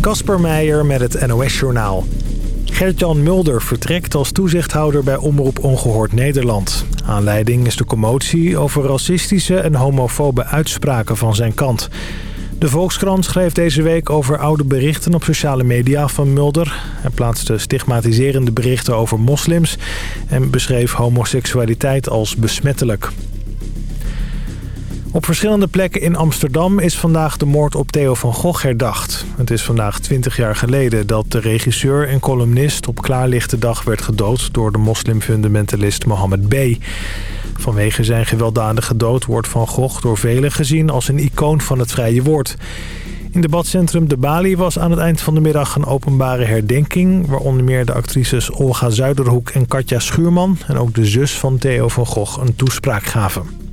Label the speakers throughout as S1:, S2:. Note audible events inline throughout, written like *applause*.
S1: Kasper Meijer met het NOS-journaal. Gert-Jan Mulder vertrekt als toezichthouder bij Omroep Ongehoord Nederland. Aanleiding is de commotie over racistische en homofobe uitspraken van zijn kant. De Volkskrant schreef deze week over oude berichten op sociale media van Mulder. Hij plaatste stigmatiserende berichten over moslims en beschreef homoseksualiteit als besmettelijk. Op verschillende plekken in Amsterdam is vandaag de moord op Theo van Gogh herdacht. Het is vandaag 20 jaar geleden dat de regisseur en columnist op klaarlichte dag werd gedood door de moslimfundamentalist Mohammed B. Vanwege zijn gewelddadige dood wordt Van Gogh door velen gezien als een icoon van het vrije woord. In debatcentrum De Bali was aan het eind van de middag een openbare herdenking... waar onder meer de actrices Olga Zuiderhoek en Katja Schuurman... en ook de zus van Theo van Gogh een toespraak gaven.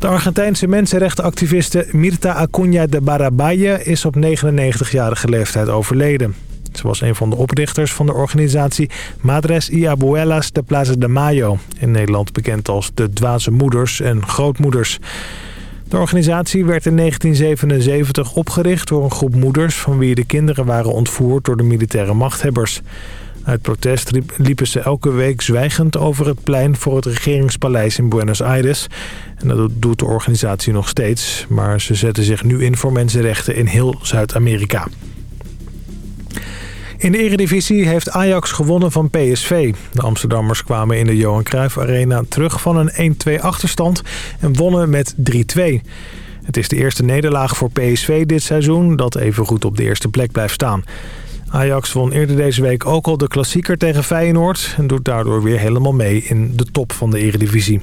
S1: De Argentijnse mensenrechtenactiviste Mirta Acuña de Barabaye is op 99-jarige leeftijd overleden. Ze was een van de oprichters van de organisatie Madres y Abuelas de Plaza de Mayo. In Nederland bekend als de Dwaze Moeders en Grootmoeders. De organisatie werd in 1977 opgericht door een groep moeders... van wie de kinderen waren ontvoerd door de militaire machthebbers. Uit protest liepen ze elke week zwijgend over het plein voor het regeringspaleis in Buenos Aires. En dat doet de organisatie nog steeds. Maar ze zetten zich nu in voor mensenrechten in heel Zuid-Amerika. In de eredivisie heeft Ajax gewonnen van PSV. De Amsterdammers kwamen in de Johan Cruijff Arena terug van een 1-2 achterstand en wonnen met 3-2. Het is de eerste nederlaag voor PSV dit seizoen dat even goed op de eerste plek blijft staan. Ajax won eerder deze week ook al de klassieker tegen Feyenoord... en doet daardoor weer helemaal mee in de top van de eredivisie.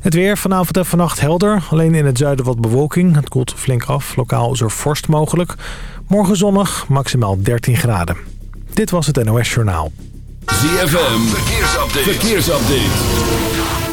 S1: Het weer vanavond en vannacht helder. Alleen in het zuiden wat bewolking. Het koelt flink af. Lokaal is er vorst mogelijk. Morgen zonnig, maximaal 13 graden. Dit was het NOS Journaal.
S2: ZFM, verkeersupdate. verkeersupdate.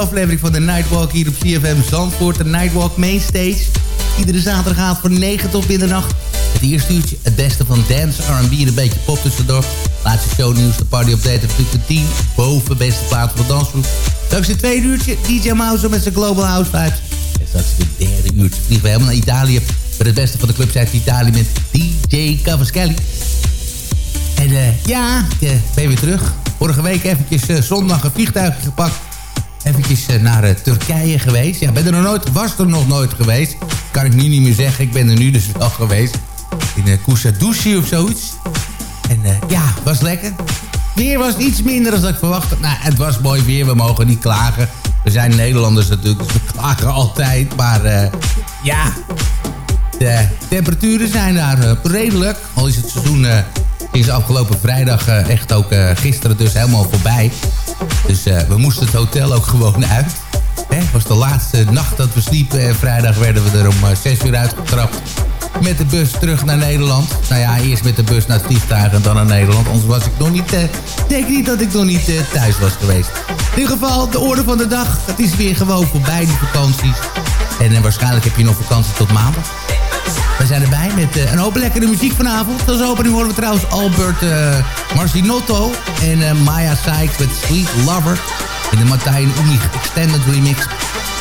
S3: Aflevering van de Nightwalk hier op CFM Zandvoort. De Nightwalk Mainstage. Iedere zaterdag van 9 tot middernacht. Het eerste uurtje het beste van dance, R&B en een beetje pop tussendoor. Laatste shownieuws, de party update en de 10 boven beste plaats van de dansgroep. Straks het tweede uurtje DJ Mouse met zijn Global House Vibes. En straks het derde uurtje vliegen we helemaal naar Italië. Met het beste van de clubs uit Italië met DJ Cavaschelli. En uh, ja, ik uh, ben weer terug. Vorige week eventjes uh, zondag een vliegtuigje gepakt. Eventjes naar Turkije geweest. Ja, ben er nog nooit, was er nog nooit geweest. Kan ik nu niet meer zeggen. Ik ben er nu dus wel geweest. In uh, Kusadouci of zoiets. En ja, was lekker. Weer was iets minder dan ik verwachtte. Nou, het was mooi weer. We mogen niet klagen. We zijn Nederlanders natuurlijk, dus we klagen altijd. Maar ja, de temperaturen zijn daar redelijk. Al is het seizoen is afgelopen vrijdag uh, echt ook uh, gisteren dus helemaal voorbij. Dus uh, we moesten het hotel ook gewoon uit. Het was de laatste nacht dat we sliepen. En vrijdag werden we er om 6 uur uitgetrapt. Met de bus terug naar Nederland. Nou ja, eerst met de bus naar het en dan naar Nederland. Anders was ik nog niet... denk niet dat ik nog niet thuis was geweest. In ieder geval, de orde van de dag. Het is weer gewoon voorbij, die vakanties. En waarschijnlijk heb je nog vakantie tot maandag. We zijn erbij met uh, een hoop lekkere muziek vanavond. Als opening horen we trouwens Albert uh, Marcinotto en uh, Maya Sykes met Sweet Lover. In de Martijn Umi Extended Remix.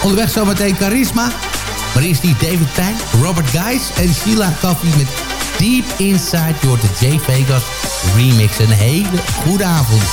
S3: Onderweg zometeen Charisma. Maar eerst die David Pang, Robert Guys en Sheila Coffee met Deep Inside door de J Vegas remix. Een hele goede avond.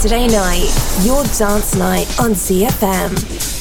S4: Saturday night,
S5: your dance night on ZFM.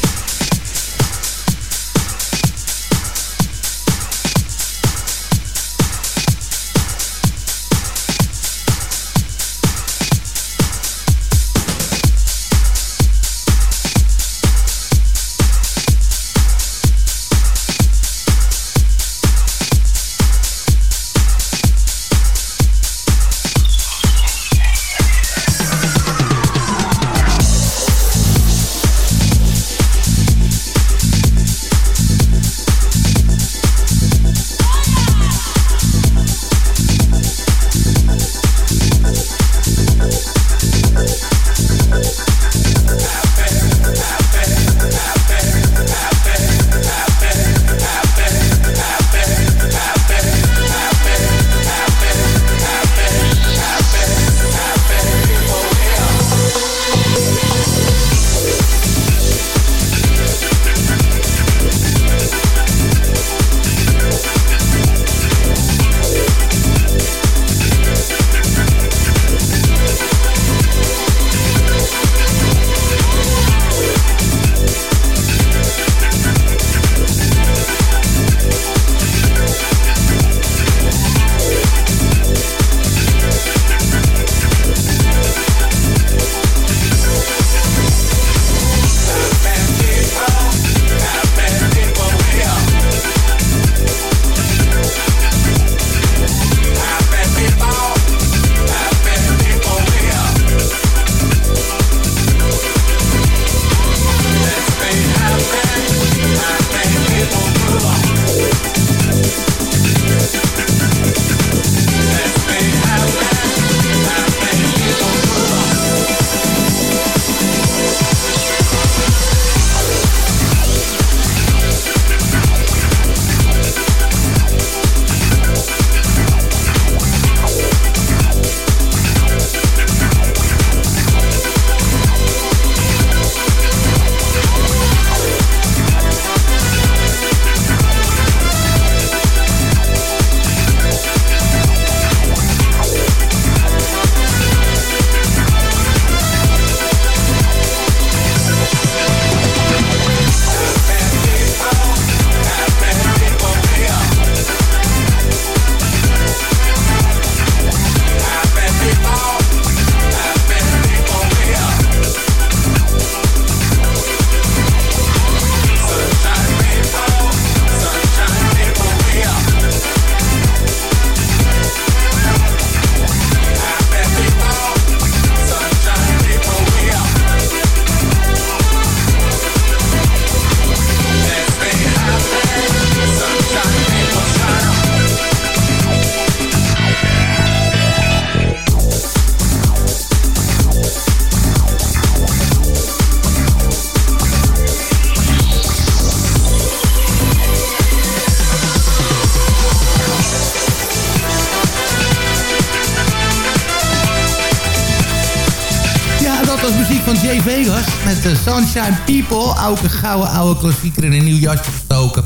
S3: Sunshine People. Oude gouden oude klassieker in een nieuw jasje gestoken.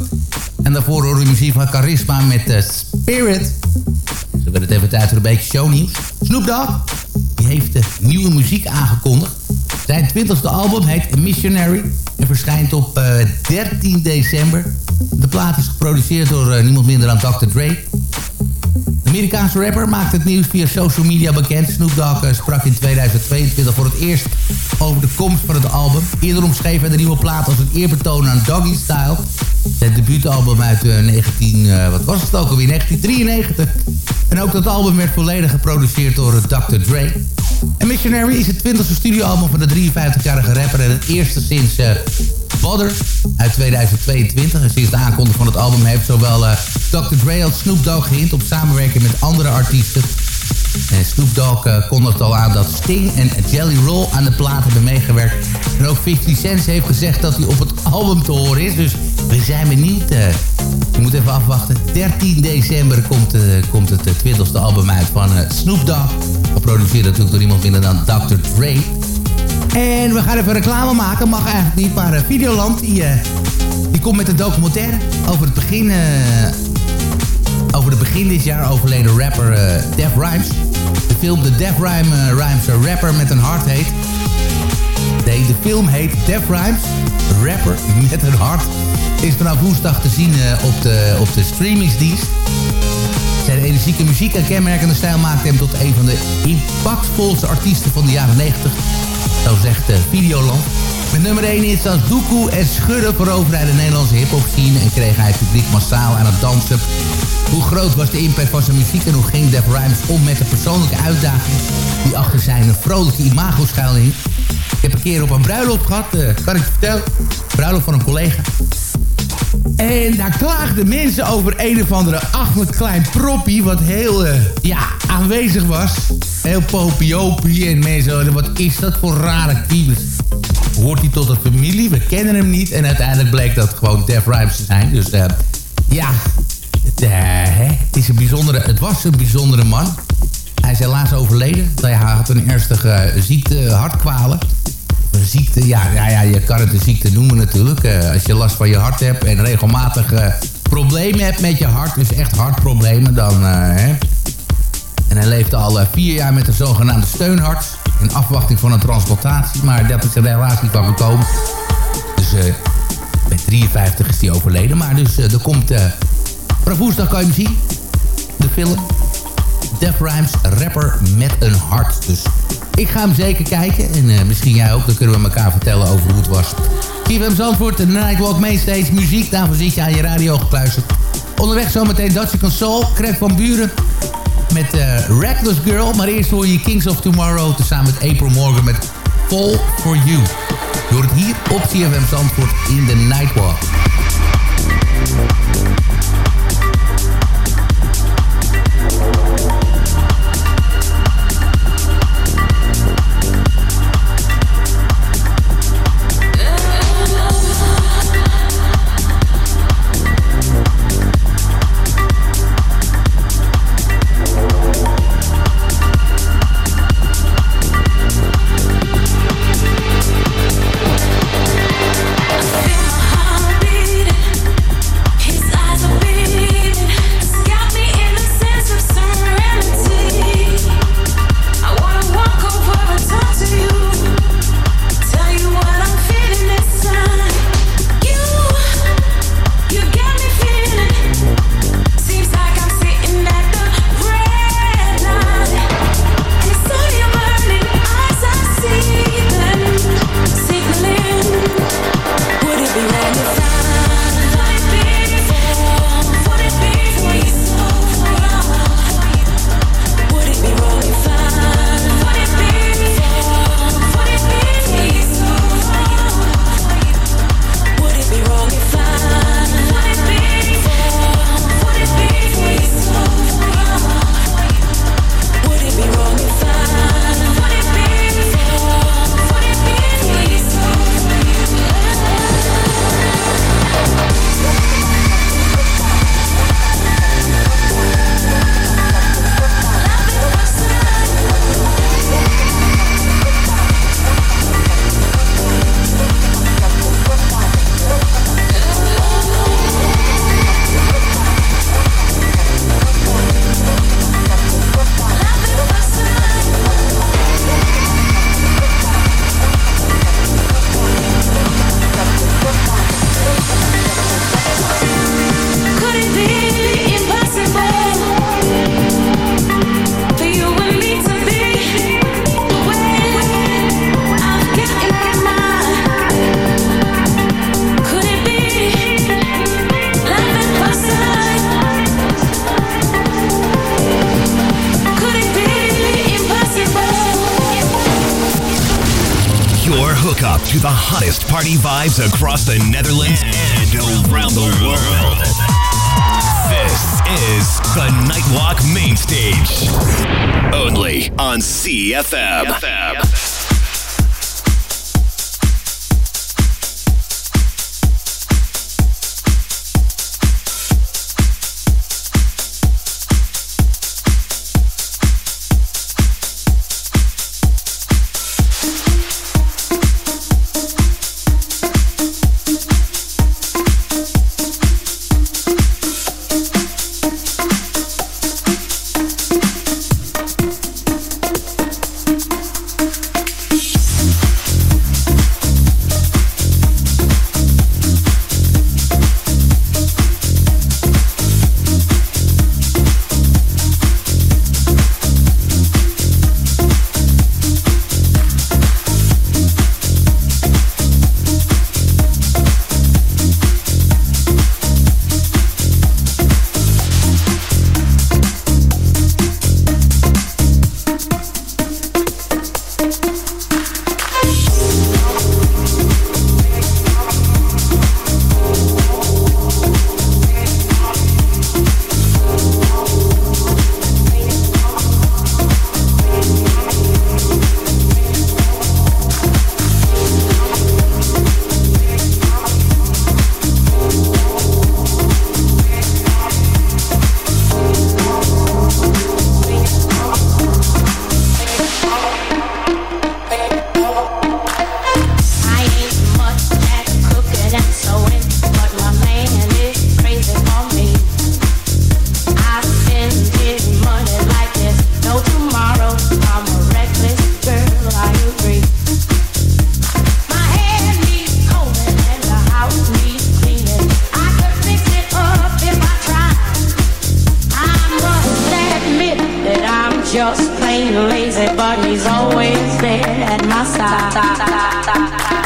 S3: En daarvoor horen we muziek van Charisma met uh, Spirit. Zo werd het even tijd voor een beetje shownieuws. Snoop Dogg die heeft de nieuwe muziek aangekondigd. Zijn twintigste album heet Missionary en verschijnt op 13 eh, december. De plaat is geproduceerd door uh, niemand minder dan Dr. Dre. Amerikaanse rapper maakt het nieuws via social media bekend. Snoop Dogg sprak in 2022 voor het eerst over de komst van het album. Eerder omschreef hij de nieuwe plaat als een eerbetoon aan Doggy Style. Het debuutalbum uit 19, uh, eh, wat was het ook alweer, 1993. En ook dat album werd volledig geproduceerd door Dr. Dre. En Missionary is het 20e studioalbum van de 53-jarige rapper... en het eerste sinds Badder uit 2022. En sinds de aankondiging van het album heeft zowel uh, Dr. Dre als Snoop Dogg gehind... op samenwerking met andere artiesten... En Snoop Dogg uh, kondigt al aan dat Sting en Jelly Roll aan de plaat hebben meegewerkt. En ook 50 Cent heeft gezegd dat hij op het album te horen is. Dus we zijn benieuwd. Uh, je moet even afwachten. 13 december komt, komt het 20ste album uit van Snoop Dogg. Geproduceerd natuurlijk door iemand minder dan Dr. Dre. En we gaan even reclame maken. Mag eigenlijk niet, maar uh, Videoland die, uh, die komt met een documentaire over het begin... Uh, over het begin dit jaar overleden rapper Def Rhymes. De film The Def Rhyme, Rhymes, rapper met een hart heet. Nee, de film heet Def Rhymes, rapper met een hart. Is vanaf woensdag te zien op, de, op de streamingsdienst. Zijn energieke muziek en kenmerkende stijl maakt hem tot een van de impactvolste artiesten van de jaren 90 zo zegt uh, Videoland. Met nummer 1 is als Doekoe en Schudden veroverde de Nederlandse hip-hop en kreeg hij het publiek massaal aan het dansen. Hoe groot was de impact van zijn muziek en hoe ging Def Rhymes om met de persoonlijke uitdaging die achter zijn vrolijke imago schuilde Ik heb een keer op een bruiloft gehad, uh, kan ik je vertellen. Bruiloft van een collega. En daar klaagden mensen over een of andere achterlijk klein proppie... wat heel uh, ja, aanwezig was. Heel popiopie en mensen... wat is dat voor rare types? Hoort hij tot de familie? We kennen hem niet. En uiteindelijk bleek dat gewoon Def Rhymes te zijn. Dus uh, ja, het, uh, het, is een bijzondere, het was een bijzondere man. Hij is helaas overleden. Hij had een ernstige ziekte, hartkwalen een ziekte, ja, ja, ja, je kan het een ziekte noemen natuurlijk. Uh, als je last van je hart hebt en regelmatig uh, problemen hebt met je hart, dus echt hartproblemen, dan... Hè. En hij leefde al vier jaar met een zogenaamde steunhart. In afwachting van een transplantatie, maar dat is er helaas niet van gekomen. Dus bij 53 is hij overleden. Maar dus er komt... vanaf woensdag kan je hem zien. De film. Def Rhymes, rapper met een hart. Dus ik ga hem zeker kijken. En uh, misschien jij ook. Dan kunnen we elkaar vertellen over hoe het was. CFM Zandvoort, de Nightwalk Mainstage. Muziek, daarvoor zit je aan je radio gekluisterd. Onderweg zometeen Dutch Console. Craig van Buren met uh, Reckless Girl. Maar eerst hoor je Kings of Tomorrow... tezamen met April Morgan met Fall For You. Door het hier op CFM Zandvoort in de Nightwalk.
S6: The Nightwalk Main Stage. Only on CFM. la, la.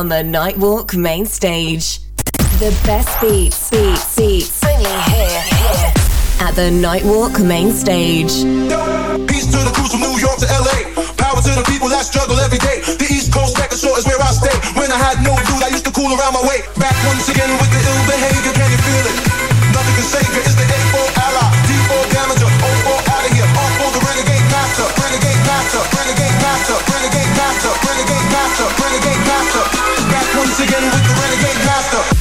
S5: On the Nightwalk main stage. The best beats, beats, beats, only here, here at the Nightwalk main stage.
S7: Peace to the crews from New York to LA. Power to the people that struggle every day. The East Coast record short is where I stay. When I had no dude, I used to cool around my way. Back once again with the ill behavior, master, renegade master. Back once again with the renegade master.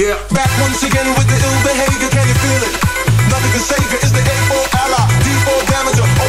S7: Yeah. Back once again with the ill behavior, can you feel it? Nothing can save you. it's the A4 ally, D4 damager.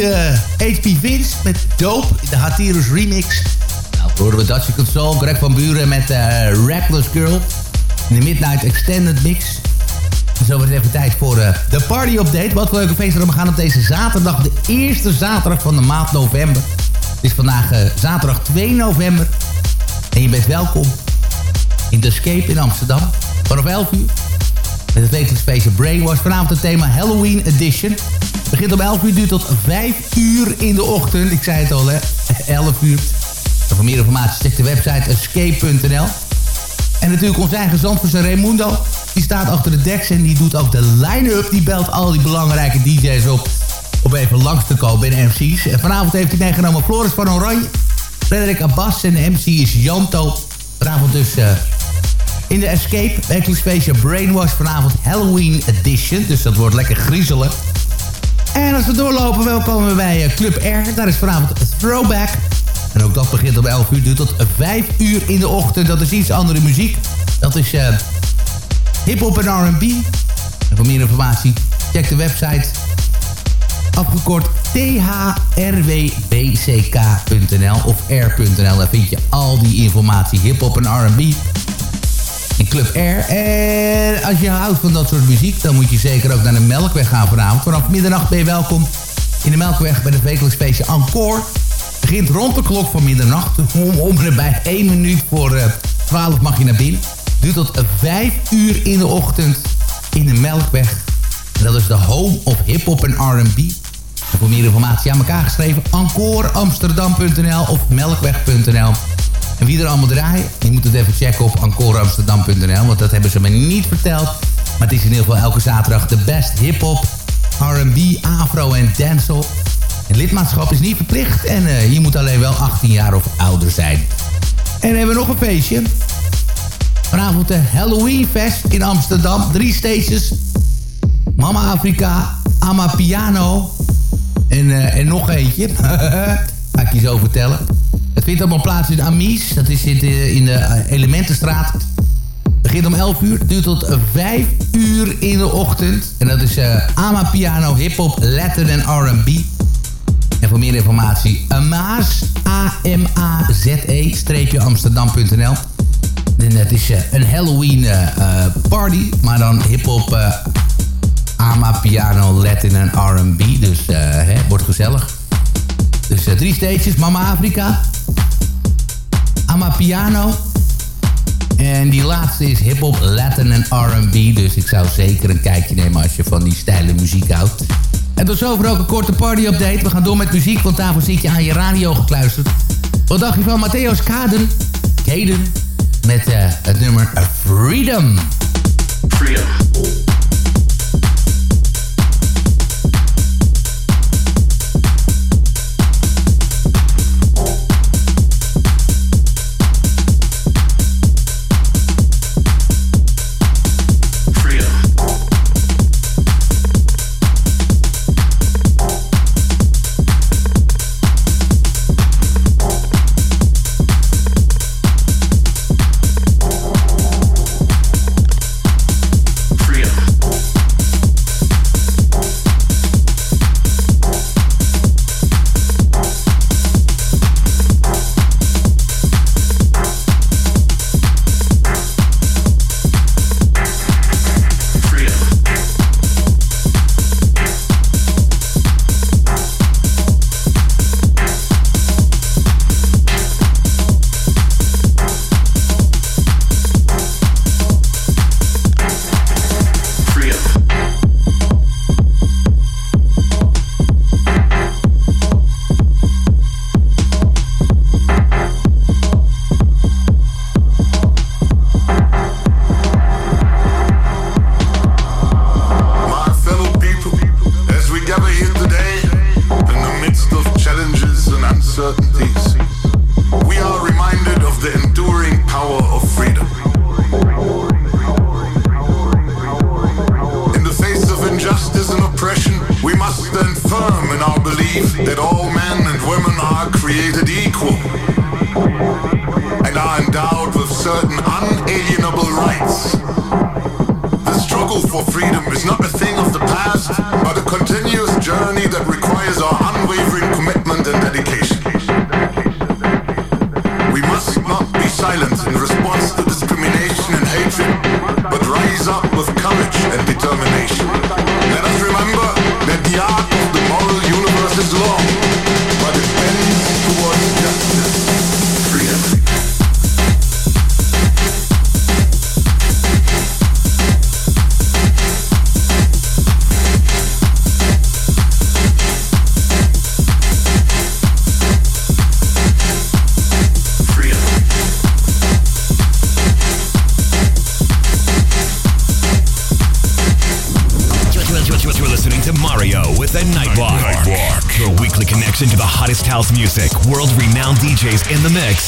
S7: Renegade master.
S3: Dope, de Hatirus remix. Nou, horen we Dutch Soul, Greg van Buren met uh, Reckless Girl. In de Midnight Extended Mix. Zo wordt het even tijd voor uh, de party update. Wat leuke feesten we gaan op deze zaterdag. De eerste zaterdag van de maand november. Het is vandaag zaterdag 2 november. En je bent welkom in The Escape in Amsterdam. Vanaf 11 uur. Met het wekelijks feestje Brainwash. Vanavond het thema Halloween Edition. Het begint om 11 uur, duurt tot 5 uur in de ochtend. Ik zei het al, hè. *laughs* 11 uur. En voor meer informatie check de website escape.nl. En natuurlijk onze eigen Zandvoortse Raimundo. Die staat achter de deks en die doet ook de line-up. Die belt al die belangrijke DJ's op om even langs te komen de MC's. En vanavond heeft hij meegenomen Floris van Oranje, Frederik Abbas en de MC is Janto. Vanavond dus uh, in de Escape, wekelijks feestje Brainwash. Vanavond Halloween Edition, dus dat wordt lekker griezelig. En als we doorlopen, welkom we bij uh, Club R. Daar is vanavond Throwback. En ook dat begint om 11 uur, duurt tot 5 uur in de ochtend. Dat is iets andere muziek. Dat is uh, hip-hop en RB. En voor meer informatie, check de website. Afgekort thrwbck.nl of r.nl. Daar vind je al die informatie, hip-hop en RB. In Club R. En als je houdt van dat soort muziek, dan moet je zeker ook naar de Melkweg gaan vanavond. Vanaf middernacht ben je welkom in de Melkweg bij het wekelijks feestje Encore begint rond de klok van middernacht. Om, om erbij 1 minuut voor uh, 12 mag je naar binnen. Duurt tot 5 uur in de ochtend in de Melkweg. En dat is de home of hip-hop en R&B. Voor meer informatie aan elkaar geschreven... encoreamsterdam.nl of melkweg.nl. En wie er allemaal draaien, je moet het even checken op encoreamsterdam.nl... want dat hebben ze me niet verteld. Maar het is in ieder geval elke zaterdag de best hip-hop, R&B, afro en dancehall... Het lidmaatschap is niet verplicht en uh, je moet alleen wel 18 jaar of ouder zijn. En hebben we nog een feestje. Vanavond de Halloween Fest in Amsterdam. Drie stages. Mama Afrika, Ama Piano en, uh, en nog eentje. *laughs* Ga ik je zo vertellen. Het vindt allemaal plaats in Amies. Dat is in de Elementenstraat. Het begint om 11 uur, duurt tot 5 uur in de ochtend. En dat is uh, Ama Piano, hip-hop, Latin en R&B. En voor meer informatie, Amaaz, A-M-A-Z-E, streepje Amsterdam.nl. En het is een Halloween party, maar dan hip-hop, ama, piano, Latin en R&B. Dus hè, wordt gezellig. Dus drie stages, Mama Afrika, ama, piano. En die laatste is hip-hop, Latin en R&B. Dus ik zou zeker een kijkje nemen als je van die stijle muziek houdt. En tot zover ook een korte party-update. We gaan door met muziek, want daarvoor zit je aan je radio gekluisterd. Wat dacht je van Matthäus Kaden? Kaden met uh, het nummer Freedom. Freedom.
S6: DJs in the mix,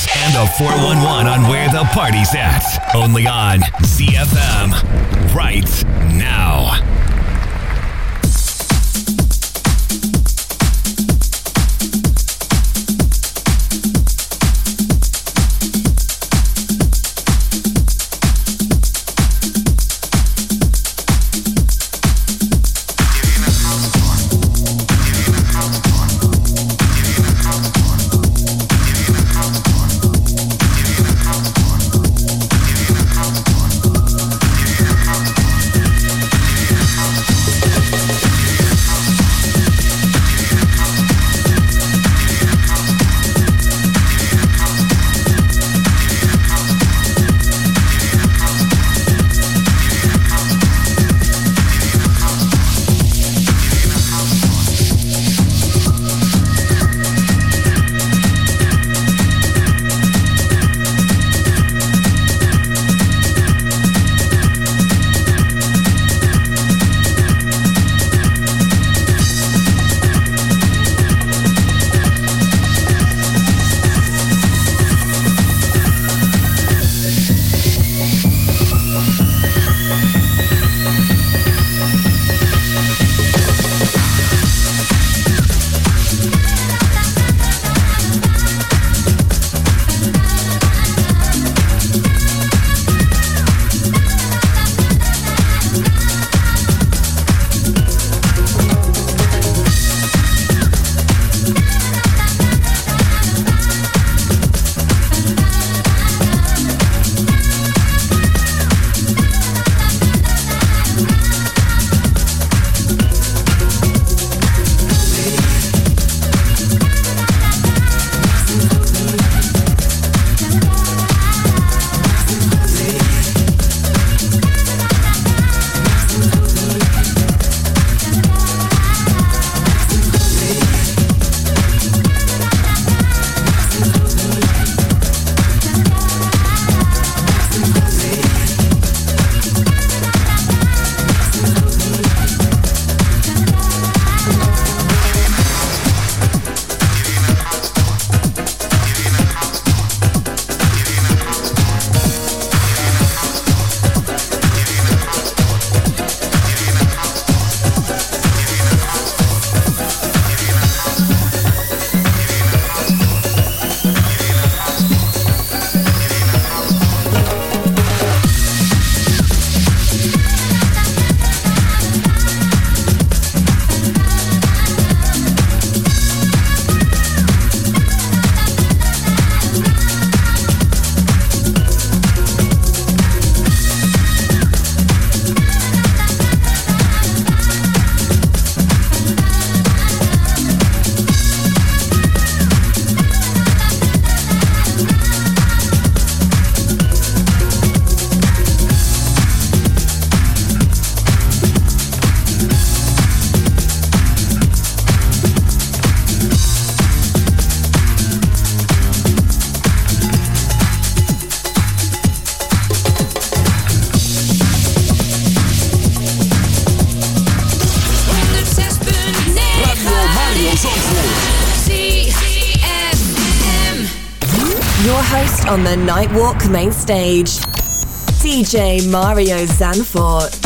S4: main stage. DJ Mario Zanfort.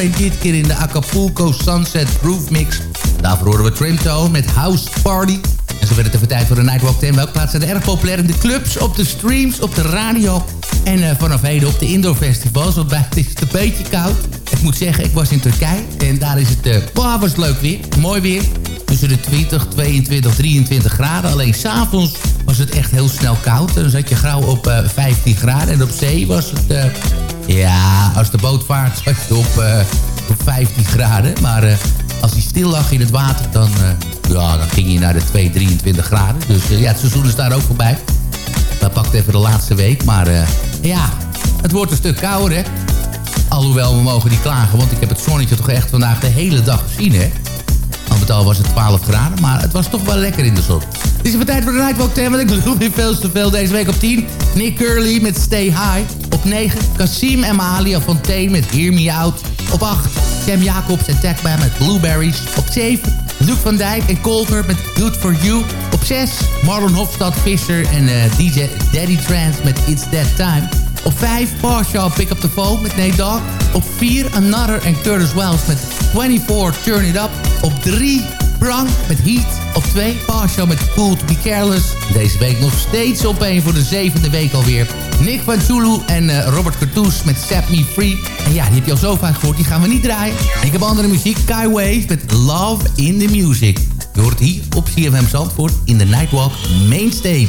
S3: Alleen dit keer in de Acapulco Sunset Groove Mix. Daarvoor horen we Trimtone met House Party. En zo werd het even tijd voor de Nightwalk 10. Welke plaatsen zijn erg populair in de clubs, op de streams, op de radio... en uh, vanaf heden op de indoor festivals. Want het is het een beetje koud. Ik moet zeggen, ik was in Turkije en daar is het... Uh, was leuk weer, mooi weer. Tussen de 20, 22, 23 graden. Alleen s'avonds was het echt heel snel koud. En dan zat je gauw op uh, 15 graden. En op zee was het... Ja, als de boot vaart zat je op, uh, op 15 graden. Maar uh, als hij stil lag in het water, dan, ja, dan ging je naar de 2, 23 graden. Dus ja, het seizoen is daar ook voorbij. Dat pakt even de laatste week. Maar ja, het wordt een stuk kouder, hè. Alhoewel, we mogen niet klagen, want ik heb het zonnetje toch echt vandaag de hele dag gezien, hè. Al met al was het 12 graden, maar het was toch wel lekker in de zon. Het is even tijd voor de Nightwalk 10, want ik bedoel weer veel te veel deze week op 10. Nick Curly met Stay High. Op 9, Kasim en Mahalia Fontaine met Hear Me Out. Op 8, Sam Jacobs en Techman met Blueberries. Op 7, Luke van Dijk en Colter met Good For You. Op 6, Marlon Hofstad, Fisher en uh, DJ Daddy Trance met It's That Time. Op 5, Partial Pick Up The Phone met Nate Dogg. Op 4, Another en Curtis Wells met 24 Turn It Up. Op 3, Prang met Heat. Op 2, Partial met Cool To Be Careless. Deze week nog steeds op 1 voor de zevende week alweer. Nick van Zulu en uh, Robert Cartoes met Set Me Free. En ja, die heb je al zo vaak gehoord, die gaan we niet draaien. Ik heb andere muziek, Kai Wave met Love in the Music. Je hoort hier op CFM Zandvoort in de Nightwalk Mainstage.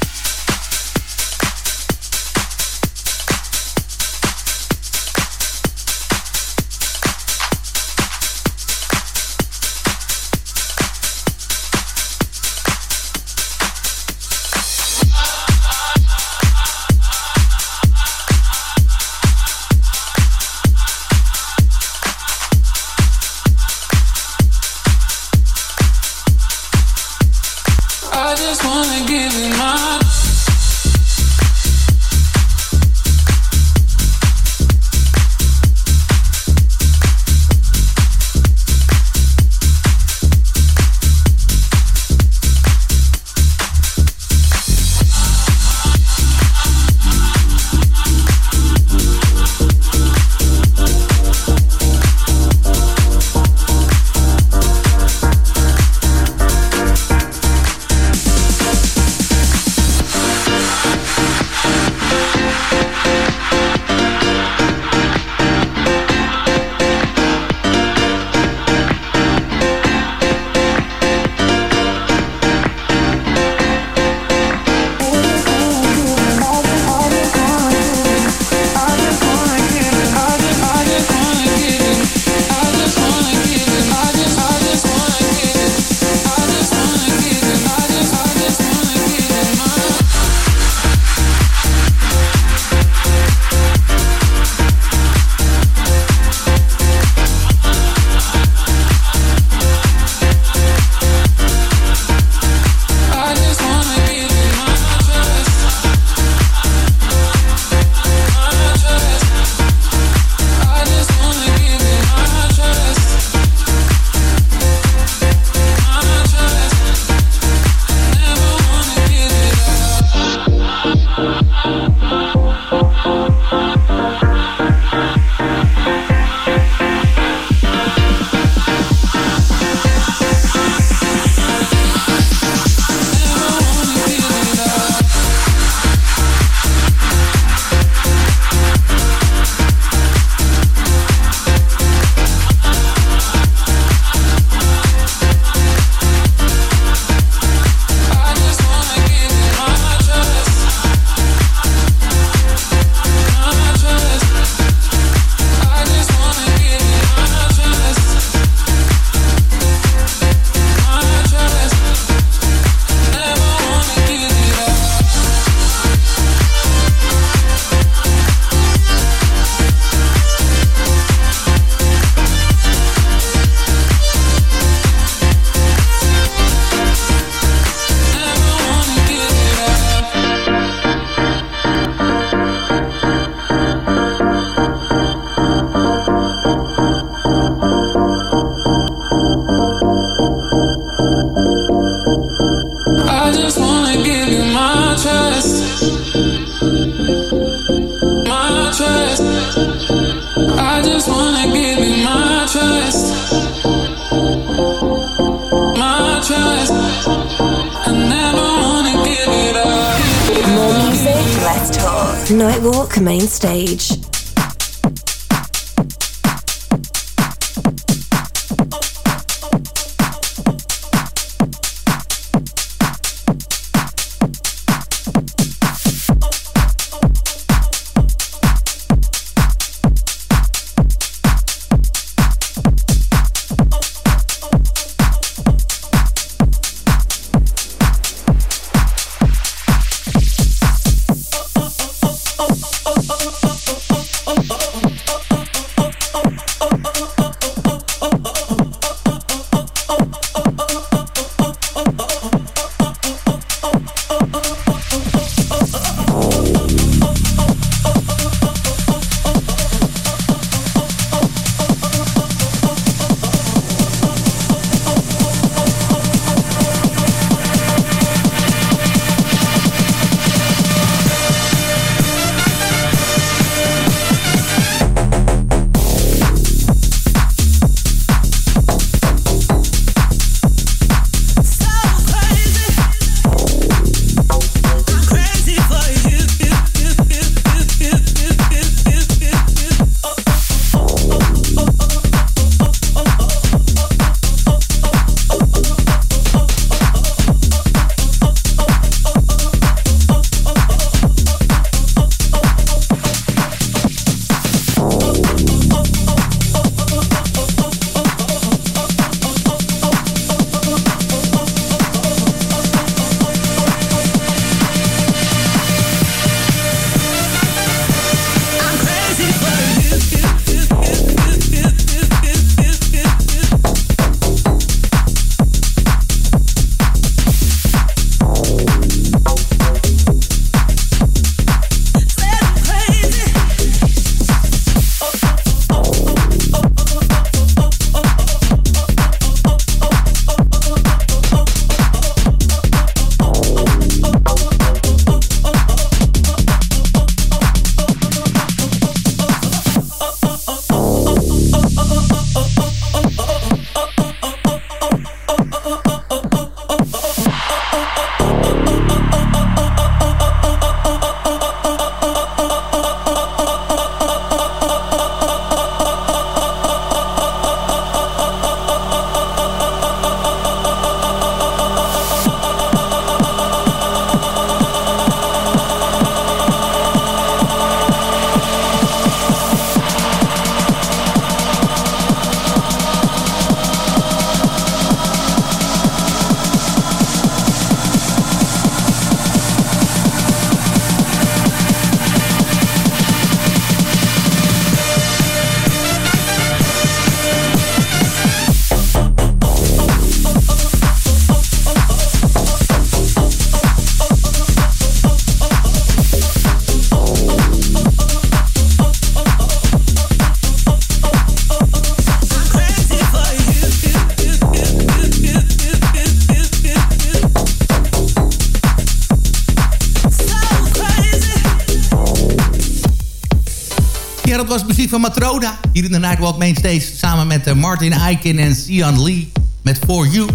S3: Van Matroda. Hier in de Nightwalk Mainstage samen met uh, Martin Eiken en Sian Lee met For You.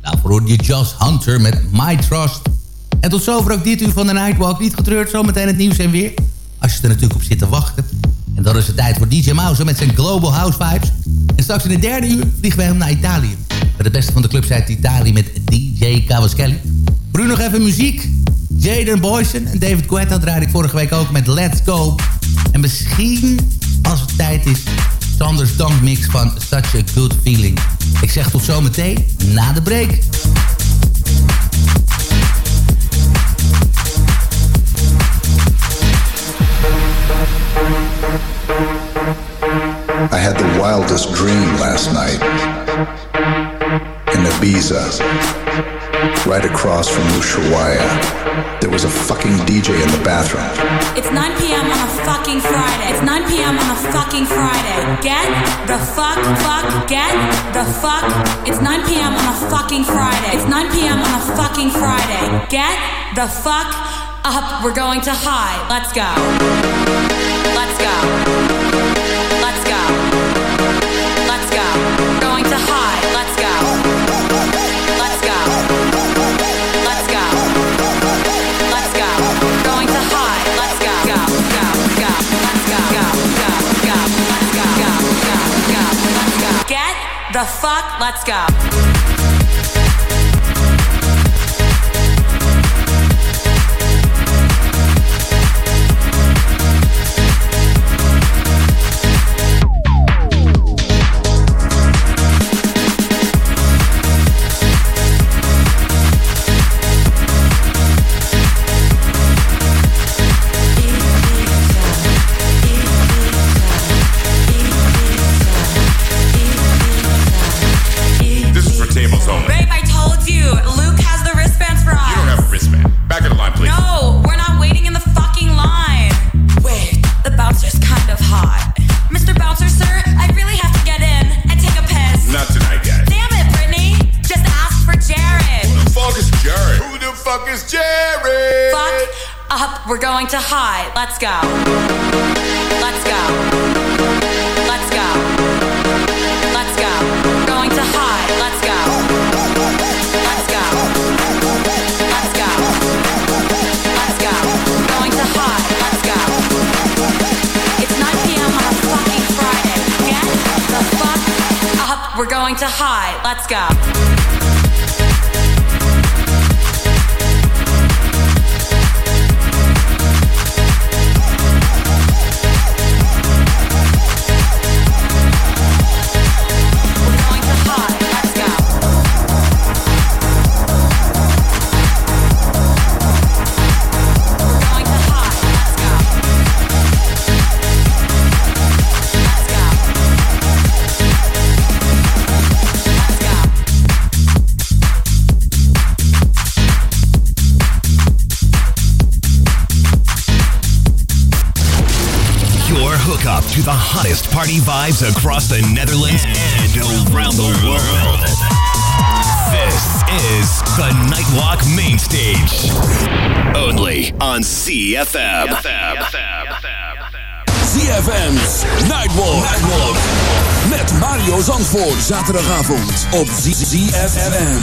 S3: Daarvoor hoorde je Josh Hunter met My Trust. En tot zover ook dit uur van de Nightwalk. Niet getreurd, zometeen het nieuws en weer. Als je er natuurlijk op zit te wachten. En dan is het tijd voor DJ Mouse met zijn Global House Vibes. En straks in het derde uur vliegen wij hem naar Italië. Met het beste van de club Italië met DJ Cavaschelli. Bruno nog even muziek. Jaden Boyson en David Guetta draaide ik vorige week ook met Let's Go. En misschien tijd is. Sanders mix van Such a Good Feeling. Ik zeg tot zometeen na de break.
S8: I had the wildest dream last night. Ibiza, right across from Ushuaia, there was a fucking DJ in the bathroom.
S9: It's 9 p.m. on a fucking Friday. It's 9 p.m. on a fucking Friday. Get the fuck, fuck, get the fuck. It's 9 p.m. on a fucking Friday. It's 9 p.m. on a fucking Friday. Get the fuck up. We're going to high. Let's go. Let's go. The fuck? Let's go. Jared?
S10: Fuck
S9: up. We're going to high. Let's go. Let's go. Let's go. Let's go. Going to high. Let's go. Let's go. Let's go. Let's go. Going to high. Let's go. It's 9 p.m. on a fucking Friday. Get the fuck up. We're going to high. Let's go.
S6: To the hottest party vibes across the Netherlands and around the world. This is the Nightwalk Main Stage. Only on CFM.
S2: ZFM's Nightwalk. Nightwalk. Met Mario Zandvoort. Zaterdagavond op ZFM.